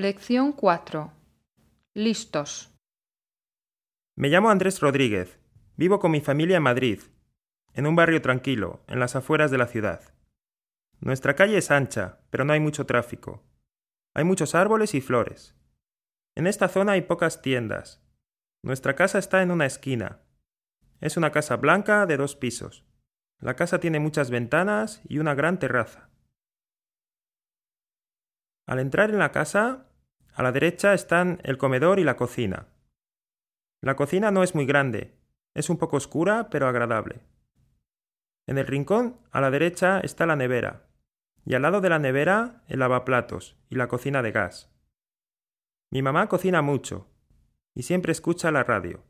Lección 4. Listos. Me llamo Andrés Rodríguez. Vivo con mi familia en Madrid, en un barrio tranquilo, en las afueras de la ciudad. Nuestra calle es ancha, pero no hay mucho tráfico. Hay muchos árboles y flores. En esta zona hay pocas tiendas. Nuestra casa está en una esquina. Es una casa blanca de dos pisos. La casa tiene muchas ventanas y una gran terraza. Al entrar en la casa, a la derecha están el comedor y la cocina. La cocina no es muy grande, es un poco oscura pero agradable. En el rincón, a la derecha, está la nevera, y al lado de la nevera el lavaplatos y la cocina de gas. Mi mamá cocina mucho, y siempre escucha la radio.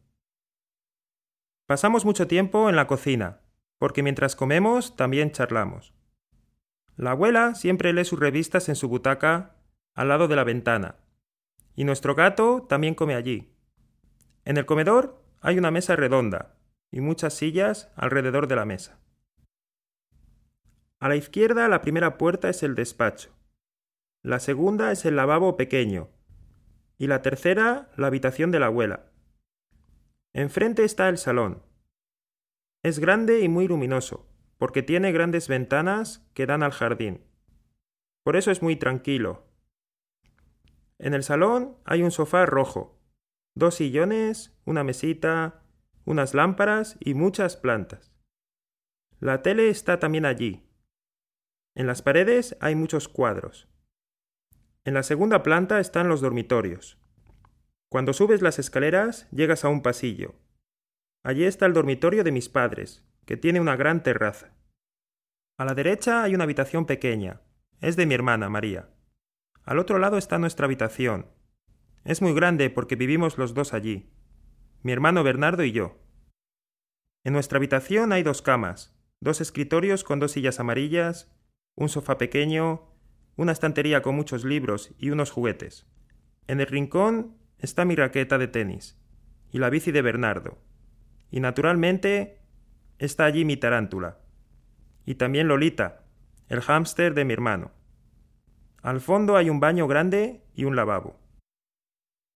Pasamos mucho tiempo en la cocina, porque mientras comemos también charlamos. La abuela siempre lee sus revistas en su butaca al lado de la ventana, y nuestro gato también come allí. En el comedor hay una mesa redonda y muchas sillas alrededor de la mesa. A la izquierda la primera puerta es el despacho, la segunda es el lavabo pequeño y la tercera la habitación de la abuela. Enfrente está el salón. Es grande y muy luminoso, porque tiene grandes ventanas que dan al jardín. Por eso es muy tranquilo. En el salón hay un sofá rojo, dos sillones, una mesita, unas lámparas y muchas plantas. La tele está también allí. En las paredes hay muchos cuadros. En la segunda planta están los dormitorios. Cuando subes las escaleras llegas a un pasillo, Allí está el dormitorio de mis padres, que tiene una gran terraza. A la derecha hay una habitación pequeña. Es de mi hermana María. Al otro lado está nuestra habitación. Es muy grande porque vivimos los dos allí. Mi hermano Bernardo y yo. En nuestra habitación hay dos camas, dos escritorios con dos sillas amarillas, un sofá pequeño, una estantería con muchos libros y unos juguetes. En el rincón está mi raqueta de tenis y la bici de Bernardo y naturalmente está allí mi tarántula. Y también Lolita, el hámster de mi hermano. Al fondo hay un baño grande y un lavabo.